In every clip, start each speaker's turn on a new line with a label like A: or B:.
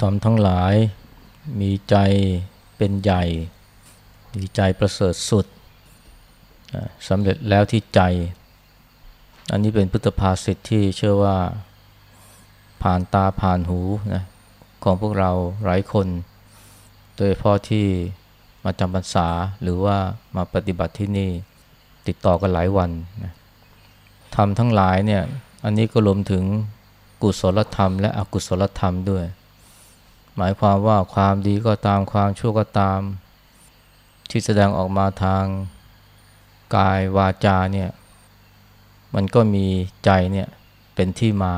A: ทำทั้งหลายมีใจเป็นใหญ่ มีใจประเสริฐสุดสำเร็จแล้วที่ใจ อันนี้เป็นพุทธภาษิตที่เชื่อว่าผ่านตาผ่านหูนะของพวกเราหลายคน โดยเฉพาะที่มาจำพรรษาหรือว่ามาปฏิบัติที่นี่ติดต่อกันหลายวันนะทำทั้งหลายเนี่ยอันนี้ก็รวมถึงกุศลธรรมและอกุศลธรรมด้วย หมายความว่าความดีก็ตามความชั่วก็ตาม ที่แสดงออกมาทางกายวาจาเนี่ยมันก็มีใจเนี่ยเป็นที่มา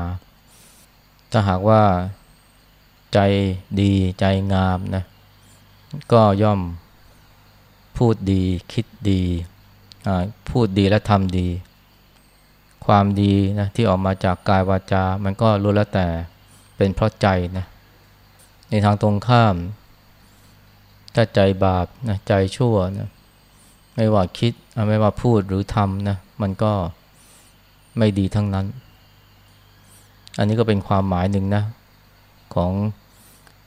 A: ถ้าหากว่าใจดีใจงามนะก็ย่อมพูดดีคิดดีพูดดีและทำดี ความดีนะที่ออกมาจากกายวาจา มันก็รู้แล้วแต่เป็นเพราะใจนะ ในทางตรงข้าม ถ้าใจบาปนะใจชั่วนะไม่ว่าคิดไม่ว่าพูดหรือทำนะมันก็ไม่ดีทั้งนั้น อันนี้ก็เป็นความหมายหนึ่งนะ ของ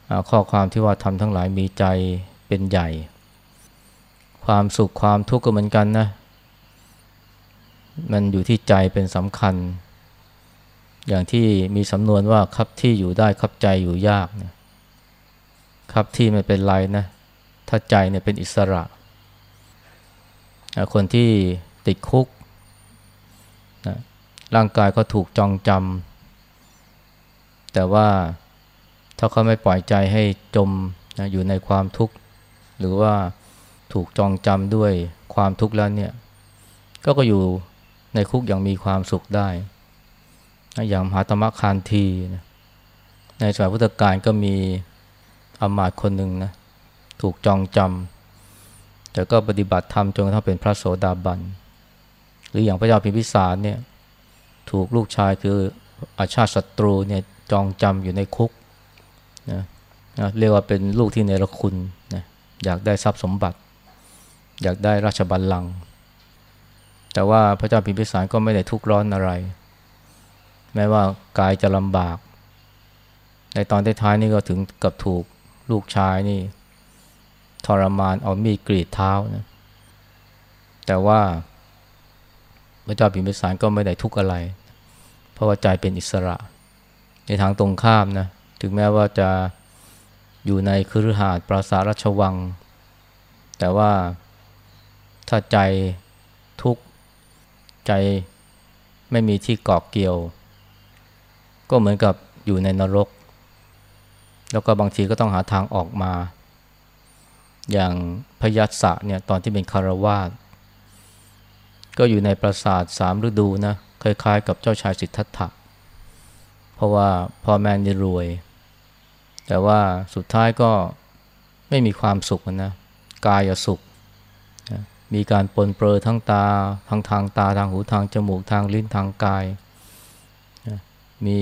A: อข้อความที่ว่าทำทั้งหลายมีใจเป็นใหญ่ ความสุขความทุกข์ก็เหมือนกันนะมันอยู่ที่ใจเป็นสำคัญ อย่างที่มีสำนวนว่าครับที่อยู่ได้ครับใจอยู่ยากนะ ครับที่ไม่เป็นไรนะ ถ้าใจเนี่ยเป็นอิสระ คนที่ติดคุกนะร่างกายก็ถูกจองจำแต่ว่าถ้าเขาไม่ปล่อยใจให้จมนะอยู่ในความทุกข์ หรือว่าถูกจองจำด้วยความทุกข์แล้วเนี่ย ก็ก็อยู่ในคุกอย่างมีความสุขได้นะอย่างมหาตมะคานทีนะในสมัยพุทธกาลก็มี อามาตย์คนหนึ่งนะถูกจองจำแต่ก็ปฏิบัติธรรมจนกระทั่งเป็นพระโสดาบัน หรืออย่างพระเจ้าพิมพิสารเนี่ยถูกลูกชายคืออาชาติศัตรูเนี่ยจองจำอยู่ในคุกนะนะเรียกว่าเป็นลูกที่เนรคุณนะอยากได้ทรัพย์สมบัติ อยากได้ราชบัลลังก์แต่ว่าพระเจ้าพิมพิสารก็ไม่ได้ทุกข์ร้อนอะไร แม้ว่ากายจะลำบาก ในตอนท้ายนี่ก็ถึงกับถูก ลูกชายนี่ ทรมานเอามีดกรีดเท้านะแต่ว่าพระเจ้าพิมพิสารก็ไม่ได้ทุกข์อะไร เพราะว่าใจเป็นอิสระ ในทางตรงข้ามนะถึงแม้ว่าจะอยู่ในคฤหาสน์ปราสาทราชวัง แต่ว่าถ้าใจทุกข์ใจไม่มีที่เกาะเกี่ยว ก็เหมือนกับอยู่ในนรก แล้วก็บางทีก็ต้องหาทางออกมา อย่างพยัสสะเนี่ยตอนที่เป็นคารวาสก็อยู่ในปราสาทสามฤดูนะคล้ายๆ กับเจ้าชายสิทธัตถะเพราะว่าพ่อแม่นี่รวย แต่ว่าสุดท้ายก็ไม่มีความสุขนะกายสุข มีการปนเปื้อทั้งตาทั้งทางตาทางหูทางจมูกทางลิ้นทางกาย มี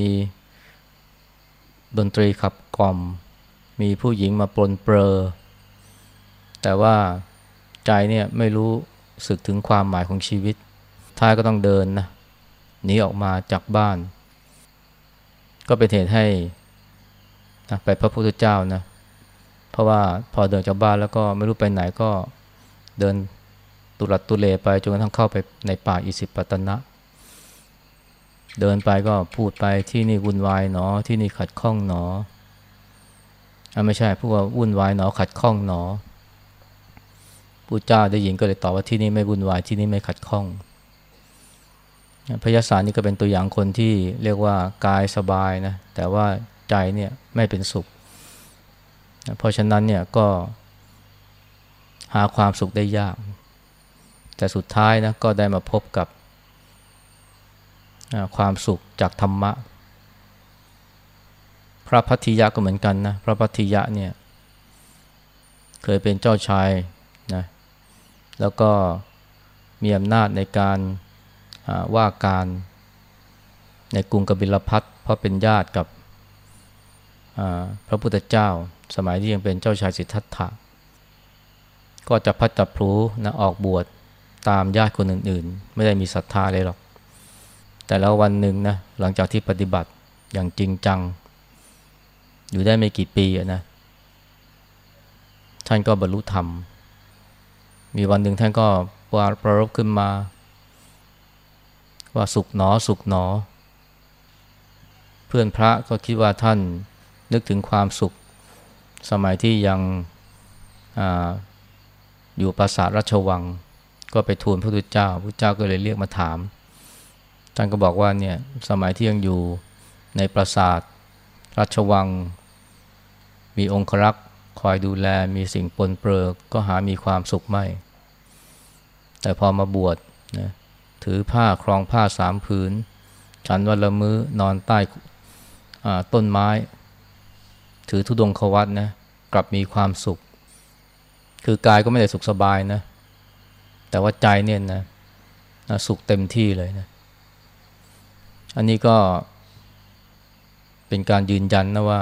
A: ดนตรีขับกล่อม มีผู้หญิงมาปลนเปลอแต่ว่าใจเนี่ยไม่รู้สึกถึงความหมายของชีวิต ท้ายก็ต้องเดินนะหนีออกมาจากบ้าน ก็เป็นเหตุให้นะไปพระพุทธเจ้านะ เพราะว่าพอเดินจากบ้านแล้วก็ไม่รู้ไปไหนก็เดินตุลัดตุเลไปจนกระทั่งเข้าไปในป่าอิสิปตนะ เดินไปก็พูดไปที่นี่วุ่นวายหนอ ที่นี่ขัดข้องหนออ่ไม่ใช่พูดว่าวุ่นวายหนอ ขัดข้องหนอผู้เจ้าได้ยินก็เลยตอบว่าที่นี่ไม่วุ่นวายที่นี่ไม่ขัดข้องพยาศาสนี่ก็เป็นตัวอย่างคนที่เรียกว่ากายสบายนะแต่ว่าใจเนี่ยไม่เป็นสุข เพราะฉะนั้นเนี่ยก็หาความสุขได้ยาก แต่สุดท้ายนะก็ได้มาพบกับ ความสุขจากธรรมะ พระพัทธิยะก็เหมือนกันนะพระพัทธิยะเนี่ยเคยเป็นเจ้าชายนะแล้วก็มีอำนาจในการว่าการในกรุงกบิลพัทเพราะเป็นญาติกับพระพุทธเจ้า สมัยที่ยังเป็นเจ้าชายสิทธัตถะก็จะพัดจับพลูนะออกบวชตามญาติคนอื่นๆ ไม่ได้มีศรัทธาเลยหรอก แต่แล้ววันหนึ่งนะหลังจากที่ปฏิบัติอย่างจริงจัง อยู่ได้ไม่กี่ปีนะท่านก็บรรลุธรรม มีวันหนึ่งท่านก็วาประรบขึ้นมา ว่าสุขหนอสุขหนอ เพื่อนพระก็คิดว่าท่านนึกถึงความสุข สมัยที่ยังออยู่ปราสาทราชวัง ก็ไปทูลพระพุทธเจ้าพระพุทธเจ้าก็เลยเรียกมาถาม ท่านก็บอกว่าเนี่ยสมัยที่ยังอยู่ในปราสาทราชวัง มีองครักษ์คอยดูแลมีสิ่งปนเปื้อก็หามีความสุขไม่ แต่พอมาบวชนะถือผ้าครองผ้าสามผืน ฉันวันละมือ้อนอนใต้ต้นไม้ ถือทุดงควัตนะกลับมีความสุข คือกายก็ไม่ได้สุขสบายนะ แต่ว่าใจเนี่ยนะนะสุขเต็มที่เลยนะ อันนี้ก็เป็นการยืนยันนะว่า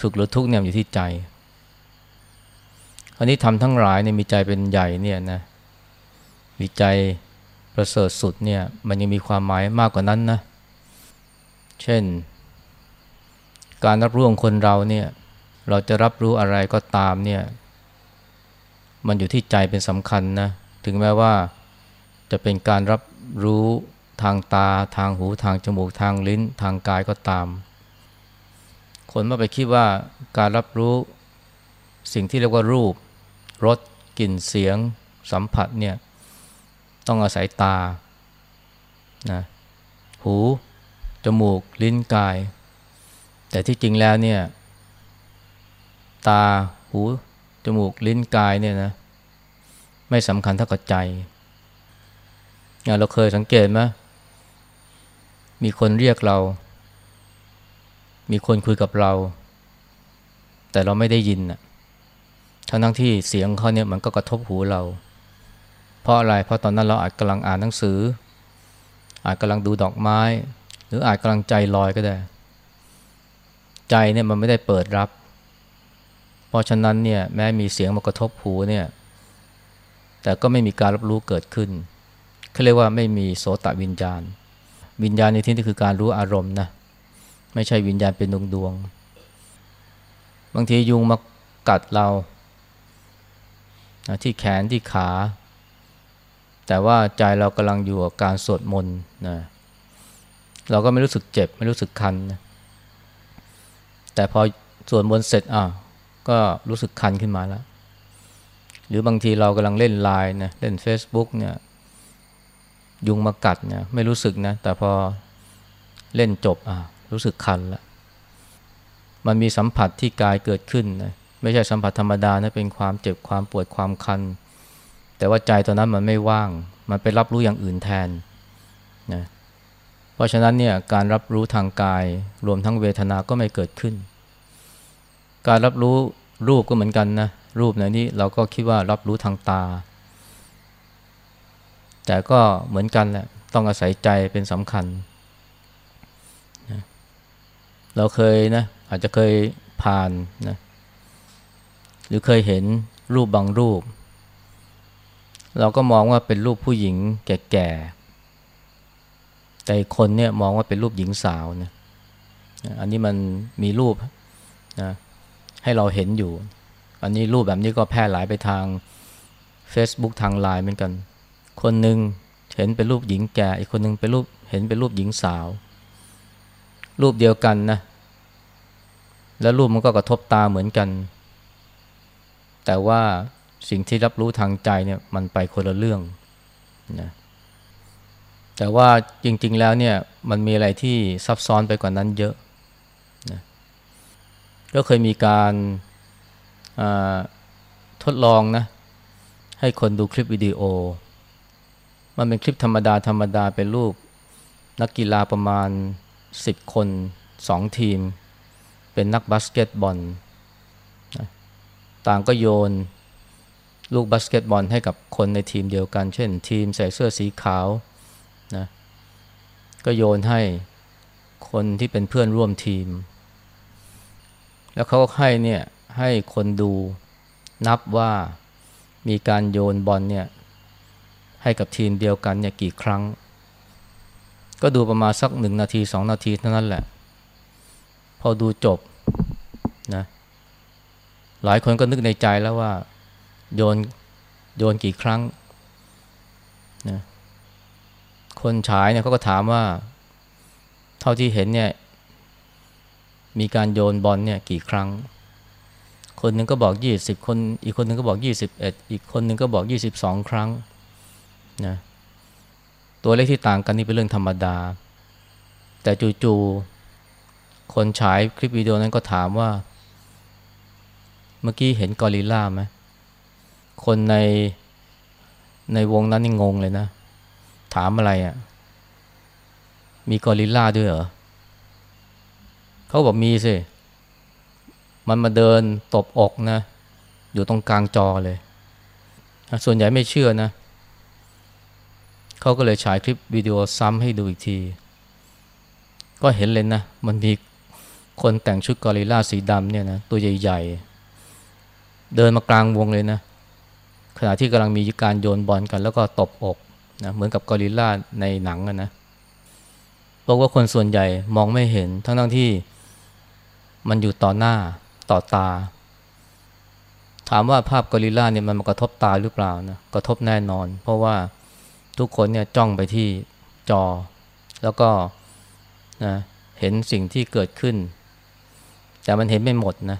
A: สุขหรือทุกข์เนี่ยอยู่ที่ใจ อันนี้ทำทั้งหลายเนี่ยมีใจเป็นใหญ่เนี่ยนะมีใจประเสริฐสุดเนี่ยมันยังมีความหมายมากกว่านั้นนะ เช่น การรับรู้ของคนเราเนี่ยเราจะรับรู้อะไรก็ตามเนี่ยมันอยู่ที่ใจเป็นสำคัญนะ ถึงแม้ว่าจะเป็นการรับรู้ ทางตาทางหูทางจมูกทางลิ้น ทางกายก็ตาม คนมาไปคิดว่าการรับรู้สิ่งที่เรียกว่ารูปรสกลิ่นเสียง สัมผัสเนี่ยต้องอาศัยตานะหูจมูกลิ้นกาย แต่ที่จริงแล้วเนี่ยตาหูจมูกลิ้นกายเนี่ยนะไม่สำคัญเท่ากับใจเราเคยสังเกตไหม มีคนเรียกเรา มีคนคุยกับเรา แต่เราไม่ได้ยินอะทั้งทั้งที่เสียงเขาเนี่ยมันก็กระทบหูเรา เพราะอะไร เพราะตอนนั้นเราอาจกำลังอ่านหนังสือ อาจกำลังดูดอกไม้ หรืออาจกำลังใจลอยก็ได้ ใจเนี่ยมันไม่ได้เปิดรับ เพราะฉะนั้นเนี่ยแม้มีเสียงมากระทบหูเนี่ย แต่ก็ไม่มีการรับรู้เกิดขึ้นเขาเรียกว่าไม่มีโสตวิญญาณ วิญญาณในที่นี้คือการรู้อารมณ์นะไม่ใช่วิญญาณเป็นดวงดวงบางทียุงมากัดเราที่แขนที่ขา แต่ว่าใจเรากำลังอยู่กับการสวดมนต์นะเราก็ไม่รู้สึกเจ็บ ไม่รู้สึกคันนะแต่พอสวดมนต์เสร็จอะก็รู้สึกคันขึ้นมาแล้ว หรือบางทีเรากำลังเล่นไลน์นะเล่น Facebook เนี่ย ยุงมากัดเนี่ยไม่รู้สึกนะ แต่พอเล่นจบอะรู้สึกคันล้วมันมีสัมผัสที่กายเกิดขึ้นนะไม่ใช่สัมผัสธรรมดานะเป็นความเจ็บความปวดความคัน แต่ว่าใจตอนนั้นมันไม่ว่าง มันไปรับรู้อย่างอื่นแทนนะเพราะฉะนั้นเนี่ยการรับรู้ทางกายรวมทั้งเวทนาก็ไม่เกิดขึ้น การรับรู้รูปก็เหมือนกันนะรูปในนี้เราก็คิดว่ารับรู้ทางตา แต่ก็เหมือนกันแหละต้องอาศัยใจเป็นสำคัญนะเราเคยนะอาจจะเคยผ่านนะหรือเคยเห็นรูปบางรูป เราก็มองว่าเป็นรูปผู้หญิงแก่ๆแต่คนเนี่ยมองว่าเป็นรูปหญิงสาวนะอันนี้มันมีรูปนะให้เราเห็นอยู่ อันนี้รูปแบบนี้ก็แพร่หลายไปทาง Facebook ทางไลน์เหมือนกัน คนหนึ่งเห็นเป็นรูปหญิงแก่ อีกคนหนึ่งเป็นรูปเห็นเป็นรูปหญิงสาว รูปเดียวกันนะ แล้วรูปมันก็กระทบตาเหมือนกัน แต่ว่าสิ่งที่รับรู้ทางใจเนี่ยมันไปคนละเรื่องนะแต่ว่าจริง ๆ แล้วเนี่ยมันมีอะไรที่ซับซ้อนไปกว่านั้นเยอะนะก็เคยมีการทดลองนะให้คนดูคลิปวิดีโอ มันเป็นคลิปธรรมดาธรรมดาเป็นรูป นักกีฬาประมาณ 10 คน 2 ทีม เป็นนักบาสเกตบอลต่างก็โยนลูกบาสเกตบอลให้กับคนในทีมเดียวกัน เช่น ทีมใส่เสื้อสีขาวนะก็โยนให้คนที่เป็นเพื่อนร่วมทีม แล้วเขาก็ให้เนี่ยให้คนดูนับว่ามีการโยนบอลเนี่ย ให้กับทีมเดียวกันเนี่ยกี่ครั้ง ก็ดูประมาณสักหนึ่งนาทีสองนาทีเท่านั้นแหละ พอดูจบนะหลายคนก็นึกในใจแล้วว่า โยนโยนกี่ครั้งนะคนฉายเนี่ยเขาก็ถามว่า เท่าที่เห็นเนี่ย มีการโยนบอลเนี่ยกี่ครั้ง คนหนึ่งก็บอกยี่สิบคน อีกคนหนึ่งก็บอกยี่สิบเอ็ดอีกคนหนึ่งก็บอกยี่สิบสองครั้ง นะตัวเลขที่ต่างกันนี่เป็นเรื่องธรรมดา แต่จู่ๆคนฉายคลิปวิดีโอนั้นก็ถามว่า เมื่อกี้เห็นกอริลลาไหมคนในในวงนั้นนี่งงเลยนะ ถามอะไรอะ่ะ มีกอริลลาด้วยเหรอเขาบอกมีสิ มันมาเดินตบอกนะ อยู่ตรงกลางจอเลย ส่วนใหญ่ไม่เชื่อนะ เขาก็เลยฉายคลิปวิดีโอซ้ำให้ดูอีกที ก็เห็นเลยนะ มันมีคนแต่งชุดกอริลลาสีดำเนี่ยนะตัวใหญ่ๆ เดินมากลางวงเลยนะ ขณะที่กำลังมีการโยนบอลกัน แล้วก็ตบอกนะเหมือนกับกอริลลาในหนังนะบอกว่าคนส่วนใหญ่มองไม่เห็น ทั้งทั้งที่มันอยู่ต่อหน้าต่อตา ถามว่าภาพกอริลลาเนี่ยมันมากระทบตาหรือเปล่านะกระทบแน่นอน เพราะว่า ทุกคนเนี่ยจ้องไปที่จอ แล้วก็นะเห็นสิ่งที่เกิดขึ้น แต่มันเห็นไม่หมดนะ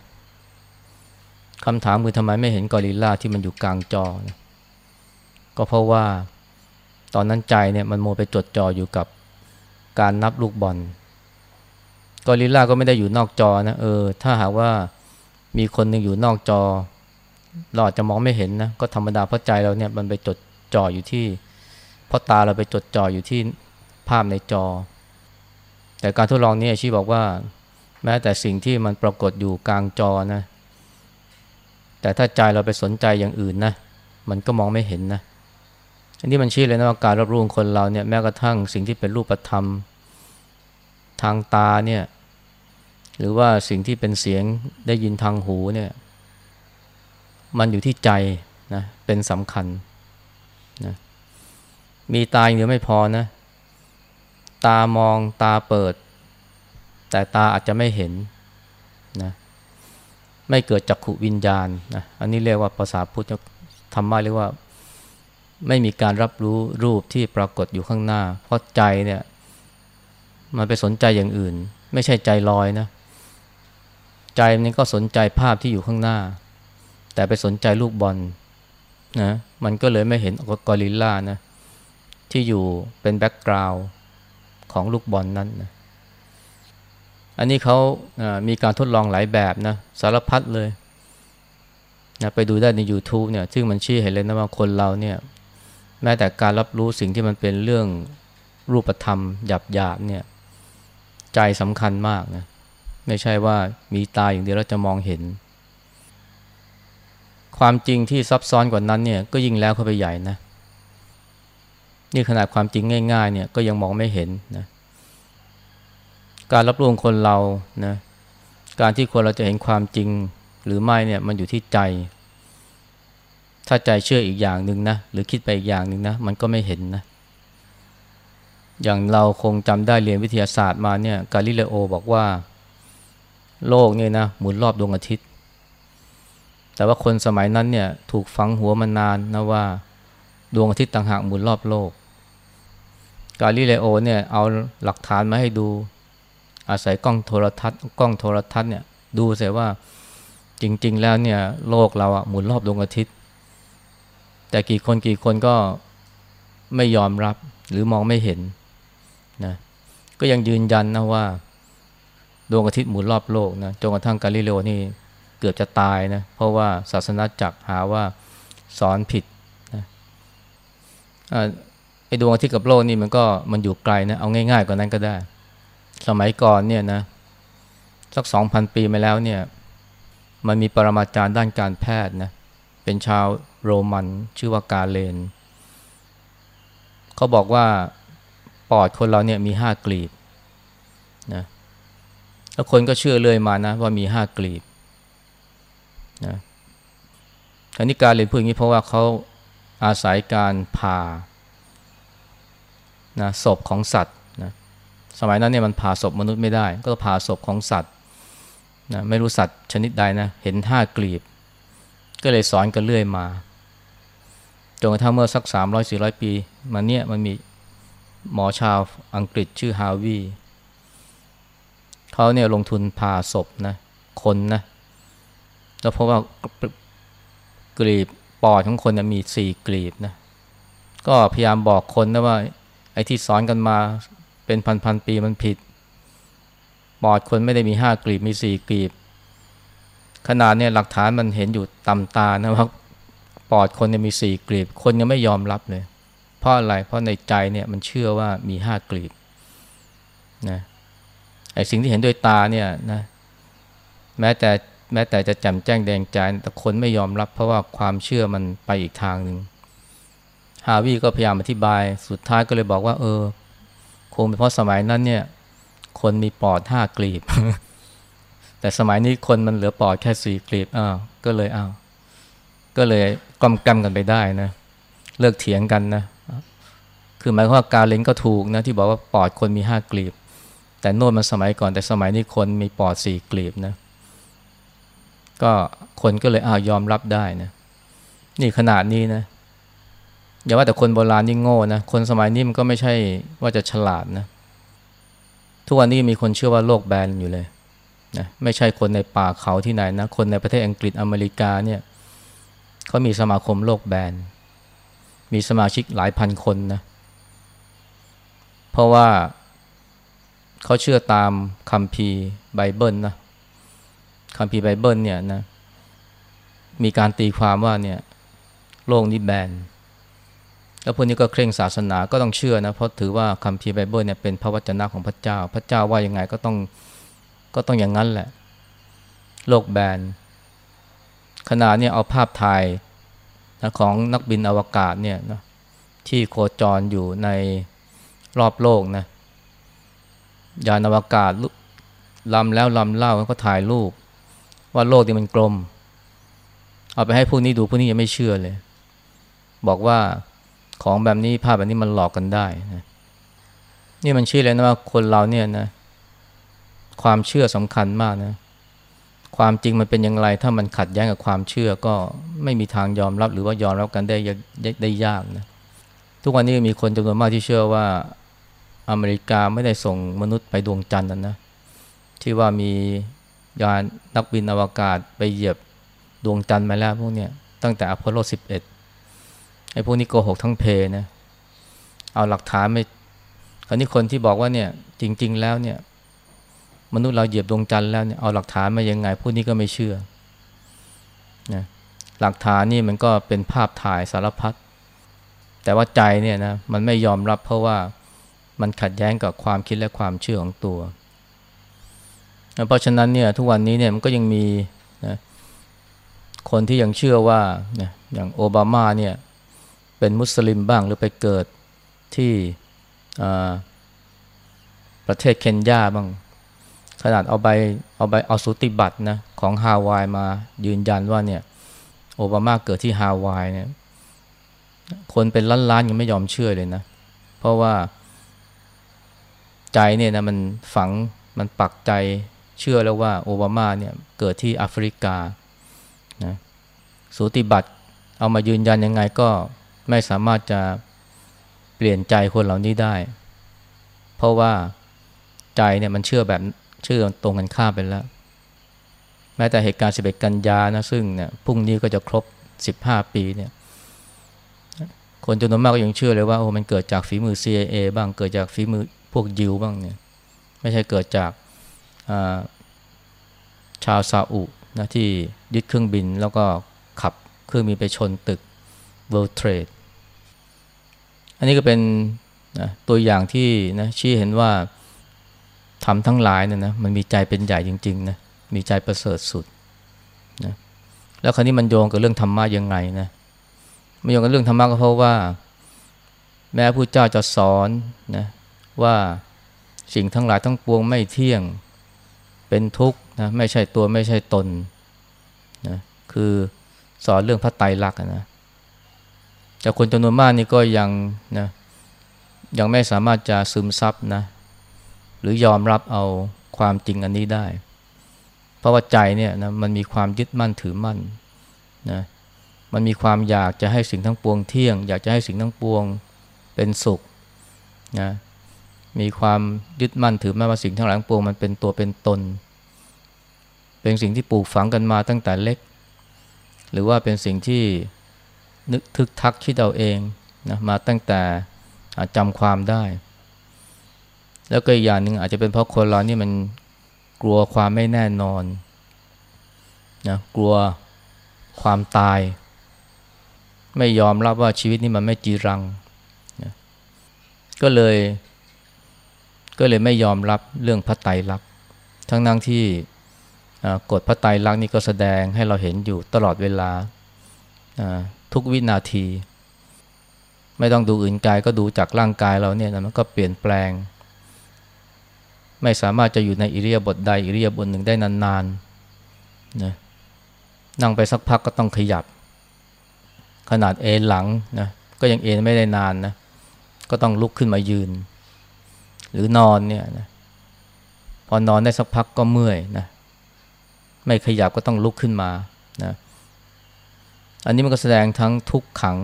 A: คำถามคือทำไมไม่เห็นกอริลลาที่มันอยู่กลางจอนะก็เพราะว่าตอนนั้นใจเนี่ยมันโมไปจดจ่ออยู่กับการนับลูกบอลกอริลลาก็ไม่ได้อยู่นอกจอนะเออถ้าหากว่ามีคนหนึ่งอยู่นอกจอ เราอาจจะมองไม่เห็นนะก็ธรรมดาเพราะใจเราเนี่ยมันไปจดจ่ออยู่ที่ เพราะตาเราไปจดจ่ออยู่ที่ภาพในจอ แต่การทดลองนี้ชี้บอกว่า แม้แต่สิ่งที่มันปรากฏอยู่กลางจอนะ แต่ถ้าใจเราไปสนใจอย่างอื่นนะ มันก็มองไม่เห็นนะ อันนี้มันชี้เลยนะว่าการรับรู้คนเราเนี่ยแม้กระทั่งสิ่งที่เป็นรูปธรรม ทางตาเนี่ย หรือว่าสิ่งที่เป็นเสียงได้ยินทางหูเนี่ย มันอยู่ที่ใจนะ เป็นสำคัญนะ มีตาอย่างเดียวไม่พอนะ ตามองตาเปิด แต่ตาอาจจะไม่เห็นนะไม่เกิดจักขุวิญญาณนะอันนี้เรียกว่าภาษาพุทธธรรมะเรียกว่า ไม่มีการรับรู้รูปที่ปรากฏอยู่ข้างหน้า เพราะใจเนี่ย มันไปสนใจอย่างอื่น ไม่ใช่ใจลอยนะ ใจมันก็สนใจภาพที่อยู่ข้างหน้า แต่ไปสนใจลูกบอลนะมันก็เลยไม่เห็นกอริลลานะ ที่อยู่เป็นแบ็กกราวน์ของลูกบอลนนั้นนะอันนี้เขามีการทดลองหลายแบบนะสารพัดเลยนะไปดูได้ใน YouTube เนี่ยซึ่งมันชี้เห็นเลยนะว่าคนเราเนี่ยแม้แต่การรับรู้สิ่งที่มันเป็นเรื่องรูปธรรมหยาบหยาบเนี่ยใจสำคัญมากนะไม่ใช่ว่ามีตาอย่างเดียวแล้วจะมองเห็น ความจริงที่ซับซ้อนกว่านั้นเนี่ยก็ยิ่งแล้วเข้าไปใหญ่นะ นี่ขนาดความจริงง่ายๆเนี่ยก็ยังมองไม่เห็นนะการรับรู้คนเรานะการที่คนเราจะเห็นความจริงหรือไม่เนี่ยมันอยู่ที่ใจ ถ้าใจเชื่ออีกอย่างหนึ่งนะหรือคิดไปอีกอย่างหนึ่งนะมันก็ไม่เห็นนะอย่างเราคงจำได้เรียนวิทยาศาสตร์มาเนี่ยกาลิเลโอบอกว่า โลกเนี่ยนะหมุนรอบดวงอาทิตย์ แต่ว่าคนสมัยนั้นเนี่ยถูกฝังหัวมานานนะว่า ดวงอาทิตย์ต่างหากหมุนรอบโลก กาลิเลโอเนี่ยเอาหลักฐานมาให้ดู อาศัยกล้องโทรทัศน์กล้องโทรทัศน์เนี่ยดูเสียว่าจริง ๆ แล้วเนี่ยโลกเราอะหมุนรอบดวงอาทิตย์ แต่กี่คนกี่คนก็ไม่ยอมรับหรือมองไม่เห็นนะก็ยังยืนยันนะว่าดวงอาทิตย์หมุนรอบโลกนะจนกระทั่งกาลิเลโอนี่เกือบจะตายนะเพราะว่าศาสนาจักรหาว่าสอนผิด ไอ้ดวงอาทิตย์กับโลกนี่มันก็มันอยู่ไกลนะเอาง่ายๆกว่านั้นก็ได้ สมัยก่อนเนี่ยนะสักสองพันปีมาแล้วเนี่ย มันมีปรมาจารย์ด้านการแพทย์นะเป็นชาวโรมันชื่อว่ากาเลน เขาบอกว่าปอดคนเราเนี่ยมีห้ากลีบนะแล้วคนก็เชื่อเลยมานะ ว่ามีห้ากลีบนะอันนี้การเรียนพูดอย่างนี้เพราะว่าเขา อาศัยการผ่านะศพของสัตว์นะสมัยนั้นเนี่ยมันผ่าศพมนุษย์ไม่ได้ ก็ผ่าศพของสัตว์นะไม่รู้สัตว์ชนิดใดนะเห็นห้ากลีบ ก็เลยสอนกันเรื่อยมาจนกระทั่งเมื่อสักสามร้อยสี่ร้อยปีมาเนี่ยมันมีหมอชาวอังกฤษชื่อฮาวีเขาเนี่ยลงทุนผ่าศพนะคนนะแล้วพราะว่ากลีบ อดของคนนะมีสี่กลีบนะก็พยายามบอกคนนะว่า ไอ้ที่สอนกันมาเป็นพันพันปีมันผิด ปอดคนไม่ได้มีห้ากลีบมีสี่กลีบ ขนาดเนี่ยหลักฐานมันเห็นอยู่ตำตานะว่าปอดคนเนี่ยมีสี่กลีบ คนยังไม่ยอมรับเลย เพราะอะไร เพราะในใจเนี่ยมันเชื่อว่ามีห้ากลีบนะไอ้สิ่งที่เห็นด้วยตาเนี่ยนะแม้แต่ แม้แต่จะแจ่มแจ้งแดงใจแต่คนไม่ยอมรับ เพราะว่าความเชื่อมันไปอีกทางหนึ่งฮาวิก็พยายามอธิบายสุดท้ายก็เลยบอกว่า เออ คงเป็นเพราะสมัยนั้นเนี่ย คนมีปอดห้ากลีบ แต่สมัยนี้คนมันเหลือปอดแค่สี่กลีบอ้าวก็เลยอ้าวก็เลยกลมกลมกันไปได้นะ เลิกเถียงกันนะ คือหมายความว่าการเลนก็ถูกนะ ที่บอกว่าปอดคนมีห้ากลีบ แต่โน่นมันสมัยก่อน แต่สมัยนี้คนมีปอดสี่กลีบนะ ก็คนก็เลยอ้าวยอมรับได้นะนี่ขนาดนี้นะอย่าว่าแต่คนโบราณนี่โง่นะคนสมัยนี้มันก็ไม่ใช่ว่าจะฉลาดนะทุกวันนี้มีคนเชื่อว่าโลกแบนอยู่เลยนะไม่ใช่คนในป่าเขาที่ไหนนะคนในประเทศอังกฤษอเมริกาเนี่ยเขามีสมาคมโลกแบนมีสมาชิกหลายพันคนนะเพราะว่าเขาเชื่อตามคัมภีร์ไบเบิลนะ คัมภีร์ไบเบิลเนี่ยนะมีการตีความว่าเนี่ยโลกนี้แบนแล้วพวกนี้ก็เคร่งศาสนาก็ต้องเชื่อนะเพราะถือว่าคัมภีร์ไบเบิลเนี่ยเป็นพระวจนะของพระเจ้า พระเจ้าว่ายังไงก็ต้องก็ต้องอย่างนั้นแหละ โลกแบนขณะนี้เอาภาพถ่ายนะของนักบินอวกาศเนี่ยนะที่โคจรอยู่ในรอบโลกนะยานอวกาศลำแล้วลำเล่าก็ถ่ายรูป ว่าโลกนี่มันกลม เอาไปให้ผู้นี้ดูผู้นี้ยังไม่เชื่อเลย บอกว่าของแบบนี้ภาพแบบนี้มันหลอกกันได้นะนี่มันชี้เลยนะว่าคนเราเนี่ยนะ ความเชื่อสำคัญมากนะ ความจริงมันเป็นอย่างไร ถ้ามันขัดแย้งกับความเชื่อก็ไม่มีทางยอมรับ หรือว่ายอมรับกันได้ได้ยากนะทุกวันนี้มีคนจำนวนมากที่เชื่อว่าอเมริกาไม่ได้ส่งมนุษย์ไปดวงจันทร์นั้นนะที่ว่ามี ยานนักบินอวกาศไปเหยียบดวงจันทร์มาแล้วพวกเนี้ยตั้งแต่อพอลโล 11 ไอ้พวกนี้โกหกทั้งเพนะ เอาหลักฐานไม่คราวนี้คนที่บอกว่าเนี่ยจริง ๆ แล้วเนี่ยมนุษย์เราเหยียบดวงจันทร์แล้วเนี่ยเอาหลักฐานมายังไงพวกนี้ก็ไม่เชื่อนะหลักฐานนี่มันก็เป็นภาพถ่ายสารพัดแต่ว่าใจเนี่ยนะมันไม่ยอมรับเพราะว่ามันขัดแย้งกับความคิดและความเชื่อของตัว เพราะฉะนั้นเนี่ยทุกวันนี้เนี่ยมันก็ยังมีนะคนที่ยังเชื่อว่านะอย่างโอบามาเนี่ยเป็นมุสลิมบ้างหรือไปเกิดที่ประเทศเคนยาบ้าง ขนาดเอาใบเอาใบเอาสุติบัตรนะของฮาวายมายืนยันว่าเนี่ยโอบามาเกิดที่ฮาวายเนี่ยคนเป็นล้านๆยังไม่ยอมเชื่อเลยนะ เพราะว่าใจเนี่ยนะมันฝังมันปักใจ เชื่อแล้วว่าโอบามาเนี่ยเกิดที่แอฟริกานะสูติบัตรเอามายืนยันยังไงก็ไม่สามารถจะเปลี่ยนใจคนเหล่านี้ได้ เพราะว่าใจเนี่ยมันเชื่อแบบเชื่อตรงกันข้ามไปแล้ว แม้แต่เหตุการณ์ 11 กันยานะซึ่งเนี่ยพรุ่งนี้ก็จะครบ 15 ปีเนี่ยคนจำนวนมากก็ยังเชื่อเลยว่าโอ้มันเกิดจากฝีมือ CIA บ้างเกิดจากฝีมือพวกยิวบ้างเนี่ยไม่ใช่เกิดจาก ชาวซาอุนะที่ยึดเครื่องบินแล้วก็ขับเครื่องบินไปชนตึก World Trade อันนี้ก็เป็นนะตัวอย่างที่นะชี้เห็นว่าทำทั้งหลายเนี่ยนะมันมีใจเป็นใหญ่จริงๆนะมีใจประเสริฐสุดนะแล้วคราวนี้มันโยงกับเรื่องธรรมะยังไงนะมันโยงกับเรื่องธรรมะก็เพราะว่า แม้ผู้เจ้าจะสอนนะว่าสิ่งทั้งหลายทั้งปวงไม่เที่ยง เป็นทุกข์นะไม่ใช่ตัวไม่ใช่ตนนะคือสอนเรื่องพระไตรลักษณ์นะแต่คนจำนวนมากนี่ก็ยังนะยังไม่สามารถจะซึมซับนะหรือยอมรับเอาความจริงอันนี้ได้ เพราะว่าใจเนี่ยนะมันมีความยึดมั่นถือมั่นนะมันมีความอยากจะให้สิ่งทั้งปวงเที่ยง อยากจะให้สิ่งทั้งปวงเป็นสุขนะ มีความยึดมั่นถือมั่นว่าสิ่งทั้งหลายทั้งปวงมันเป็นตัวเป็นตน เป็นสิ่งที่ปลูกฝังกันมาตั้งแต่เล็ก หรือว่าเป็นสิ่งที่นึกทึกทักคิดเอาเองนะมาตั้งแต่จำความได้ แล้วก็อีกอย่างหนึ่งอาจจะเป็นเพราะคนเรานี่มันกลัวความไม่แน่นอนนะกลัวความตาย ไม่ยอมรับว่าชีวิตนี้มันไม่จีรังนะก็เลย ก็เลยไม่ยอมรับเรื่องพระไตรลักษณ์ทั้งนั่งที่กฎพระไตรลักษณ์นี่ก็แสดงให้เราเห็นอยู่ตลอดเวลาทุกวินาที ไม่ต้องดูอื่นกายก็ดูจากร่างกายเราเนี่ยมันก็เปลี่ยนแปลง ไม่สามารถจะอยู่ในอิริยาบถใดอิริยาบถหนึ่งได้นานๆนะนั่งไปสักพักก็ต้องขยับ ขนาดเอนหลังนะก็ยังเอนไม่ได้นานนะก็ต้องลุกขึ้นมายืน หรือนอนเนี่ยนะพอนอนได้สักพักก็เมื่อยนะไม่ขยับก็ต้องลุกขึ้นมานะอันนี้มันก็แสดงทั้งทุกขัง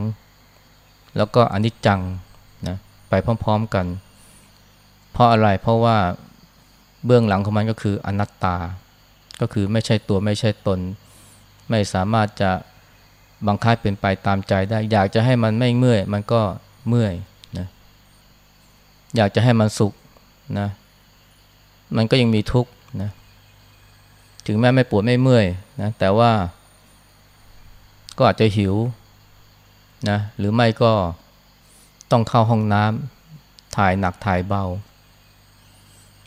A: แล้วก็อนิจจังนะไปพร้อมๆกัน เพราะอะไรเพราะว่าเบื้องหลังของมันก็คืออนัตตา ก็คือไม่ใช่ตัวไม่ใช่ตน ไม่สามารถจะบังคับเป็นไปตามใจได้ อยากจะให้มันไม่เมื่อย มันก็เมื่อย อยากจะให้มันสุขนะมันก็ยังมีทุกข์นะถึงแม้ไม่ปวดไม่เมื่อยนะแต่ว่าก็อาจจะหิวนะหรือไม่ก็ต้องเข้าห้องน้ำถ่ายหนักถ่ายเบา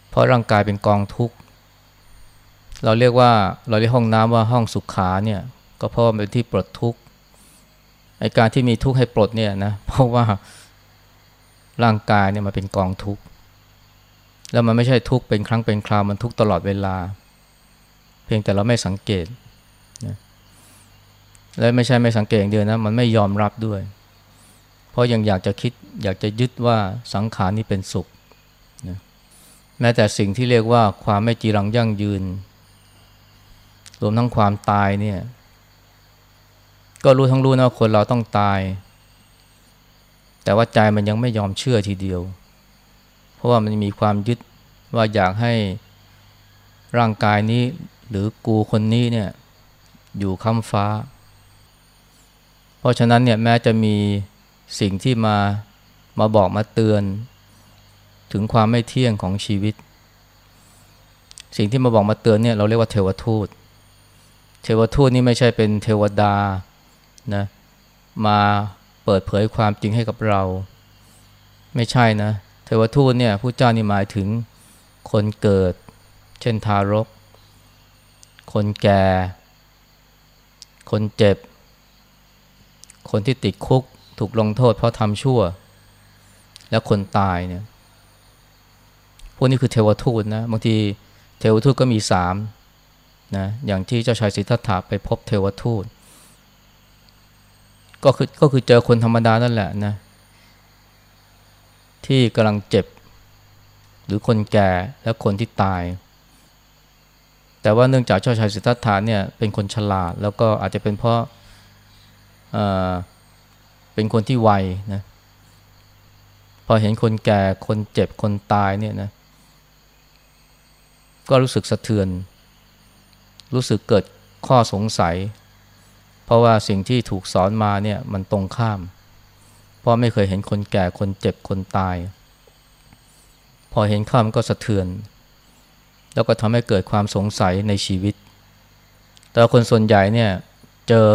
A: เพราะร่างกายเป็นกองทุกข์เราเรียกว่าเราเรียกห้องน้ำว่าห้องสุขขาเนี่ยก็เพราะเป็นที่ปลดทุกข์ไอการที่มีทุกข์ให้ปลดเนี่ยนะเพราะว่า ร่างกายเนี่ยมันเป็นกองทุกข์แล้วมันไม่ใช่ทุกข์เป็นครั้งเป็นคราวมันทุกข์ตลอดเวลา เพียงแต่เราไม่สังเกตนะและไม่ใช่ไม่สังเกตอย่างเดียวนะมันไม่ยอมรับด้วย เพราะยังอยากจะคิดอยากจะยึดว่าสังขารนี้เป็นสุขนะแม้แต่สิ่งที่เรียกว่าความไม่จีรังยั่งยืน รวมทั้งความตายเนี่ยก็รู้ทั้งรู้นะคนเราต้องตาย แต่ว่าใจมันยังไม่ยอมเชื่อทีเดียว เพราะว่ามันมีความยึดว่าอยากให้ร่างกายนี้หรือกูคนนี้เนี่ยอยู่ค้ำฟ้า เพราะฉะนั้นเนี่ยแม้จะมีสิ่งที่มามาบอกมาเตือน ถึงความไม่เที่ยงของชีวิต สิ่งที่มาบอกมาเตือนเนี่ยเราเรียกว่าเทวทูต เทวทูตนี่ไม่ใช่เป็นเทวดานะมา เปิดเผยความจริงให้กับเรา ไม่ใช่นะ เทวทูตเนี่ยผู้เจ้านี่หมายถึงคนเกิด เช่นทารก คนแก่ คนเจ็บ คนที่ติดคุกถูกลงโทษเพราะทำชั่ว แล้วคนตายเนี่ยพวกนี้คือเทวทูตนะบางทีเทวทูตก็มีสามนะอย่างที่เจ้าชายสิทธัตถะไปพบเทวทูต ก็คือก็คือเจอคนธรรมดานั่นแหละนะ ที่กำลังเจ็บ หรือคนแก่และคนที่ตาย แต่ว่าเนื่องจากเจ้าชายสิทธัตถะเนี่ยเป็นคนฉลาด แล้วก็อาจจะเป็นเพราะเเป็นคนที่ไวนะพอเห็นคนแก่คนเจ็บคนตายเนี่ยนะก็รู้สึกสะเทือน รู้สึกเกิดข้อสงสัย เพราะว่าสิ่งที่ถูกสอนมาเนี่ยมันตรงข้าม เพราะไม่เคยเห็นคนแก่คนเจ็บคนตาย พอเห็นข้ามก็สะเทือน แล้วก็ทำให้เกิดความสงสัยในชีวิต แต่คนส่วนใหญ่เนี่ยเจอ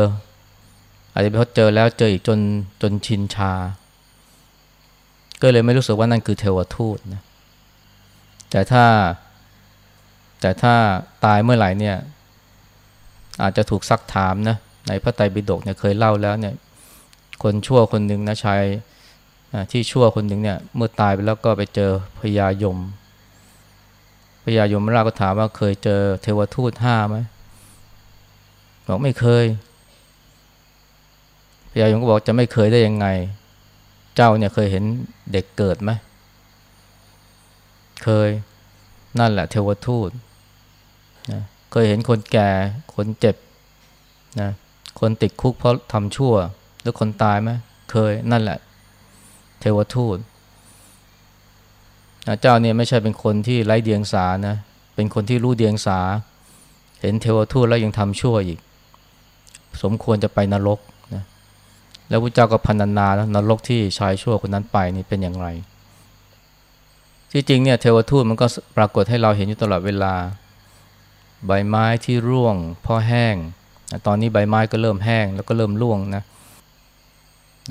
A: อาจจะเพราะเจอแล้วเจออีกจนจนชินชา ก็เลยไม่รู้สึกว่านั่นคือเทวทูตนะแต่ถ้าแต่ถ้าตายเมื่อไหร่เนี่ยอาจจะถูกซักถามนะ ในพระไตรปิฎกเนี่ยเคยเล่าแล้วเนี่ยคนชั่วคนหนึ่งนะชายที่ชั่วคนหนึ่งเนี่ยเมื่อตายไปแล้วก็ไปเจอพญายมพญายมราชก็ถามว่าเคยเจอเทวทูตห้าไหมบอกไม่เคยพญายมก็บอกจะไม่เคยได้ยังไง เจ้าเนี่ยเคยเห็นเด็กเกิดไหมเคยนั่นแหละเทวทูตนะเคยเห็นคนแก่คนเจ็บนะ คนติดคุกเพราะทำชั่วหรือคนตายไหมเคยนั่นแหละ เทวทูตเจ้าเนี่ยไม่ใช่เป็นคนที่ไร้เดียงสานะ เป็นคนที่รู้เดียงสา เห็นเทวทูตแล้วยังทำชั่วอีก สมควรจะไปนรกนะแล้วพระเจ้าก็พันนาแล้วนรกที่ชายชั่วคนนั้นไปนี่เป็นอย่างไร ที่จริงเนี่ยเทวทูตมันก็ปรากฏให้เราเห็นอยู่ตลอดเวลา ใบไม้ที่ร่วงพอแห้ง ตอนนี้ใบไม้ก็เริ่มแห้งแล้วก็เริ่มร่วงนะ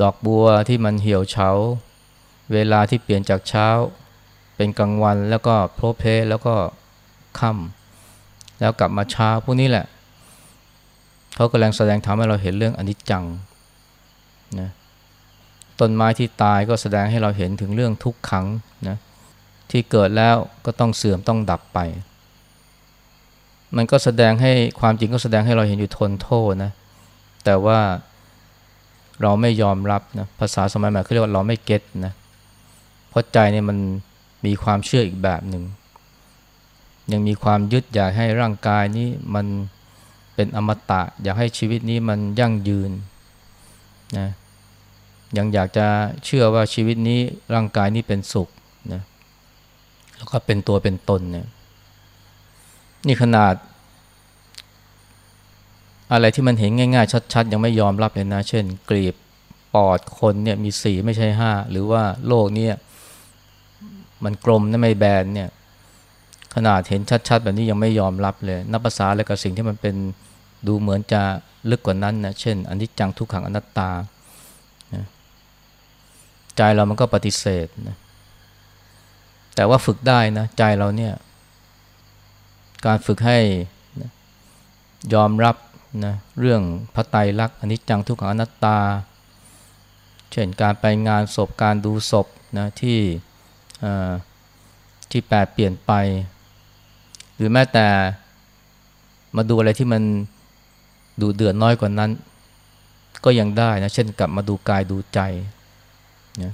A: ดอกบัวที่มันเหี่ยวเฉา เวลาที่เปลี่ยนจากเช้า เป็นกลางวันแล้วก็โพเพแล้วก็ค่ำแล้วกลับมาเช้าพวกนี้แหละเขากำลังแสดงทำให้เราเห็นเรื่องอนิจจังนะต้นไม้ที่ตายก็แสดงให้เราเห็นถึงเรื่องทุกขังนะที่เกิดแล้วก็ต้องเสื่อมต้องดับไป มันก็แสดงให้ความจริงก็แสดงให้เราเห็นอยู่ทนโทษนะ แต่ว่าเราไม่ยอมรับนะภาษาสมัยใหม่เขาเรียกว่าเราไม่เก็ตนะเพราะใจเนี่ยมันมีความเชื่ออีกแบบหนึ่ง ยังมีความยึดอยากให้ร่างกายนี้มันเป็นอมตะ อยากให้ชีวิตนี้มันยั่งยืนนะยังอยากจะเชื่อว่าชีวิตนี้ร่างกายนี้เป็นสุขนะแล้วก็เป็นตัวเป็นตนเนี่ย นี่ขนาด อะไรที่มันเห็นง่ายๆ ชัดๆ ยังไม่ยอมรับเลยนะ เช่นกรีบปอดคนเนี่ยมีสี่ไม่ใช่ห้า หรือว่าโลกเนี้มันกลมนะไม่แบนเนี่ย ขนาดเห็นชัดๆ แบบนี้ยังไม่ยอมรับเลย นับภาษาอะไรกับสิ่งที่มันเป็นดูเหมือนจะลึกกว่านั้นนะเช่นอันนี้จังทุกขังอนัตตาใจเรามันก็ปฏิเสธนะแต่ว่าฝึกได้นะ ใจเราเนี่ย การฝึกให้ยอมรับนะเรื่องพระไตรลักษณ์อนิจจังทุกขังอนัตตา เช่นการไปงานศพการดูศพนะที่ที่แปดเปลี่ยนไป หรือแม้แต่มาดูอะไรที่มันดูเดือดน้อยกว่านั้น ก็ยังได้นะเช่นกลับมาดูกายดูใจนะ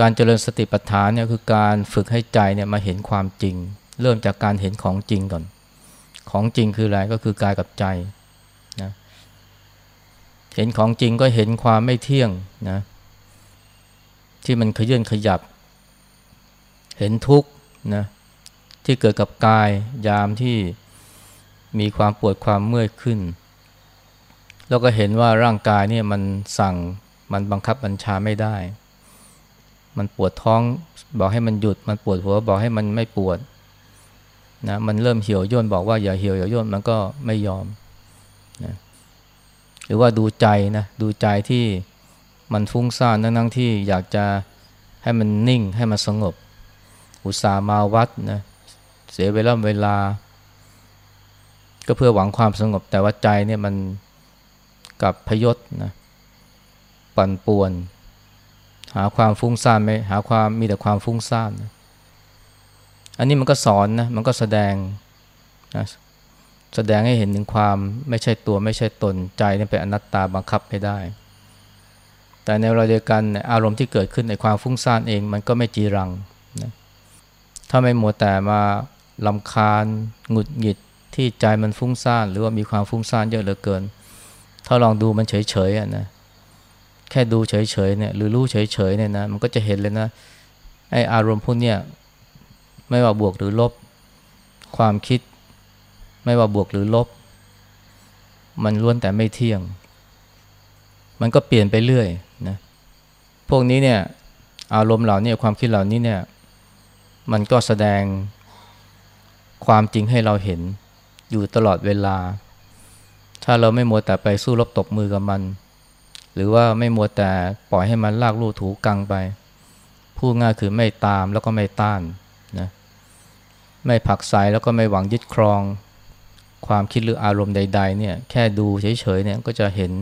A: การเจริญสติปัฏฐานเนี่ยคือการฝึกให้ใจเนี่ยมาเห็นความจริง เริ่มจากการเห็นของจริงก่อน ของจริงคืออะไรก็คือกายกับใจนะเห็นของจริงก็เห็นความไม่เที่ยงนะที่มันขยื่นขยับ เห็นทุกข์นะที่เกิดกับกายยามที่มีความปวดความเมื่อยขึ้น แล้วก็เห็นว่าร่างกายเนี่ยมันสั่งมันบังคับบัญชาไม่ได้ มันปวดท้องบอกให้มันหยุด มันปวดหัวบอกให้มันไม่ปวด นะมันเริ่มเหี่ยวย่นบอกว่าอย่าเหี่ยวอย่าย่นมันก็ไม่ยอมนะหรือว่าดูใจนะดูใจที่มันฟุ้งซ่านทั้งๆที่อยากจะให้มันนิ่งให้มันสงบ อุตส่าห์มาวัดนะเสียเวลาเวลา ก็เพื่อหวังความสงบ แต่ว่าใจเนี่ยมันกับพยศนะปั่นป่วน หาความฟุ้งซ่านไม่หาความมีแต่ความฟุ้งซ่านนะ อันนี้มันก็สอนนะ มันก็แสดงนะแสดงให้เห็นถึงความไม่ใช่ตัวไม่ใช่ตนใจนี่เป็นอนัตตาบังคับไม่ได้ แต่ในเวลาเดียวกันอารมณ์ที่เกิดขึ้นในความฟุ้งซ่านเองมันก็ไม่จีรังนะถ้าไม่หมัวแต่มาลำคาญหงุดหงิดที่ใจมันฟุ้งซ่านหรือว่ามีความฟุ้งซ่านเยอะเหลือเกิน ถ้าลองดูมันเฉยๆอะนะแค่ดูเฉยๆเนี่ยหรือรู้เฉยๆเนี่ยนะมันก็จะเห็นเลยนะไออารมณ์พวกเนี้ย ไม่ว่าบวกหรือลบ ความคิด ไม่ว่าบวกหรือลบ มันล้วนแต่ไม่เที่ยง มันก็เปลี่ยนไปเรื่อยนะพวกนี้เนี่ยอารมณ์เหล่านี้ความคิดเหล่านี้เนี่ยมันก็แสดงความจริงให้เราเห็นอยู่ตลอดเวลา ถ้าเราไม่มัวแต่ไปสู้รบตบมือกับมัน หรือว่าไม่มัวแต่ปล่อยให้มันลากลู่ถูกังไป พูดง่ายคือไม่ตามแล้วก็ไม่ต้าน ไม่ผักใสแล้วก็ไม่หวังยึดครอง ความคิดหรืออารมณ์ใด ๆ เนี่ย แค่ดูเฉยๆเนี่ยก็จะเห็น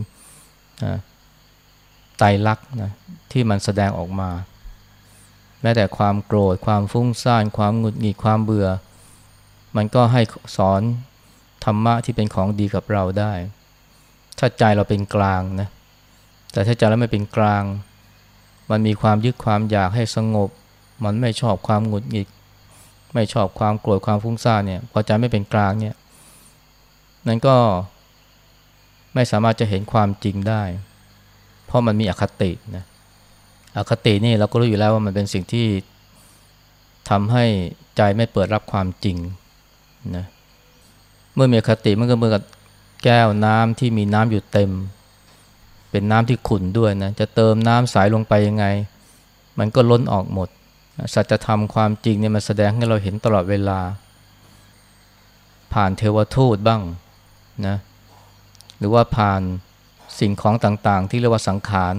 A: ไตรลักษณ์นะที่มันแสดงออกมา แม้แต่ความโกรธ ความฟุ้งซ่าน ความหงุดหงิดความเบื่อ มันก็ให้สอนธรรมะที่เป็นของดีกับเราได้ ถ้าใจเราเป็นกลางนะแต่ถ้าใจเราไม่เป็นกลาง มันมีความยึดความอยากให้สงบ มันไม่ชอบความหงุดหงิด ไม่ชอบความโกรธความฟุ้งซ่านเนี่ยพอใจไม่เป็นกลางเนี่ยนั้นก็ไม่สามารถจะเห็นความจริงได้ เพราะมันมีอคตินะอคตินี่เราก็รู้อยู่แล้วว่ามันเป็นสิ่งที่ทำให้ใจไม่เปิดรับความจริงนะเมื่อมีอคติมันก็เหมือนกับแก้วน้ำที่มีน้ำอยู่เต็ม เป็นน้ำที่ขุ่นด้วยนะจะเติมน้ำใสลงไปยังไง มันก็ล้นออกหมด สัจธรรมความจริงเนี่ยมันแสดงให้เราเห็นตลอดเวลา ผ่านเทวทูตบ้างนะหรือว่าผ่านสิ่งของต่างๆ ที่เรียกว่าสังขาร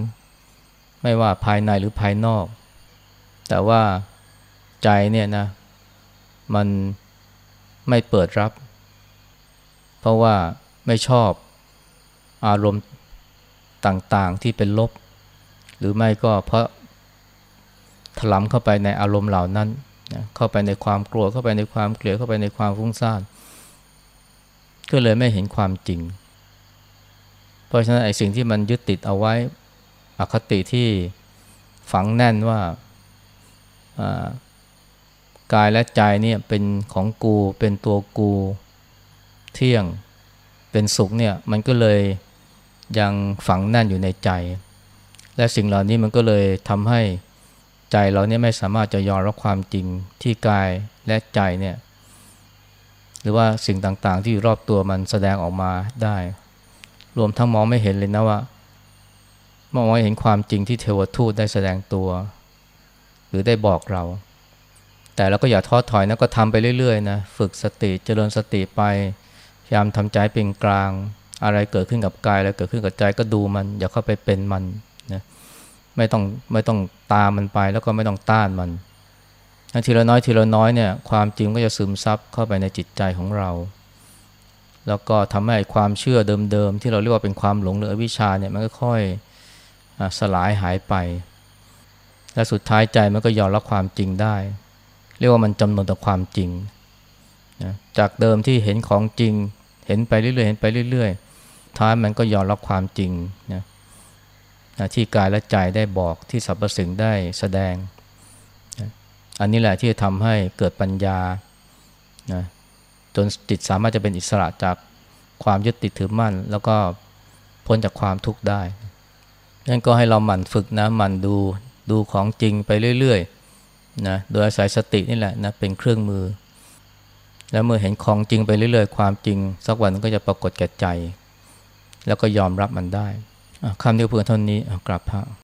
A: ไม่ว่าภายในหรือภายนอก แต่ว่าใจเนี่ยนะมันไม่เปิดรับ เพราะว่าไม่ชอบอารมณ์ต่างๆที่เป็นลบ หรือไม่ก็เพราะ ถลำเข้าไปในอารมณ์เหล่านั้นนะเข้าไปในความกลัวเข้าไปในความเกลียดเข้าไปในความฟุ้งซ่านก็เลยไม่เห็นความจริง เพราะฉะนั้นไอ้สิ่งที่มันยึดติดเอาไว้อคติที่ฝังแน่นว่ากายและใจเนี่ยเป็นของกูเป็นตัวกูเที่ยงเป็นสุขเนี่ยมันก็เลยยังฝังแน่นอยู่ในใจ และสิ่งเหล่านี้มันก็เลยทำให้ ใจเราเนี่ยไม่สามารถจะยอมรับความจริงที่กายและใจเนี่ยหรือว่าสิ่งต่างๆ ที่อยู่รอบตัวมันแสดงออกมาได้ รวมทั้งมองไม่เห็นเลยนะว่ามองไม่เห็นความจริงที่เทวทูตได้แสดงตัว หรือได้บอกเรา แต่เราก็อย่าท้อถอยนะก็ทำไปเรื่อยๆนะฝึกสติเจริญสติไปพยายามทำใจเป็นกลาง อะไรเกิดขึ้นกับกายอะไรเกิดขึ้นกับใจก็ดูมัน อย่าเข้าไปเป็นมันนะ ไม่ต้องไม่ต้องตามมันไปแล้วก็ไม่ต้องต้านมันทีละน้อยทีละน้อยเนี่ยความจริงก็จะซึมซับเข้าไปในจิตใจของเรา แล้วก็ทำให้ความเชื่อเดิมๆที่เราเรียกว่าเป็นความหลงหรือวิชาเนี่ยมันก็ค่อยสลายหายไป และสุดท้ายใจมันก็ยอมรับความจริงได้ เรียกว่ามันจำนวนต่อความจริงนะจากเดิมที่เห็นของจริง เห็นไปเรื่อยๆเห็นไปเรื่อยๆท้ายมันก็ยอมรับความจริงนะนะ ที่กายและใจได้บอกที่สรรพสิ่งได้แสดง อันนี้แหละที่จะทำให้เกิดปัญญานะจนจิตสามารถจะเป็นอิสระจากความยึดติดถือมั่น แล้วก็พ้นจากความทุกข์ได้นั่นก็ให้เราหมั่นฝึกนะหมั่นดูดูของจริงไปเรื่อยๆนะโดยอาศัยสตินี่แหละนะเป็นเครื่องมือ แล้วเมื่อเห็นของจริงไปเรื่อยๆ ความจริง สักวันก็จะปรากฏแก่ใจ แล้วก็ยอมรับมันได้ คำเดียวเพื่อเท่านี้กราบพระ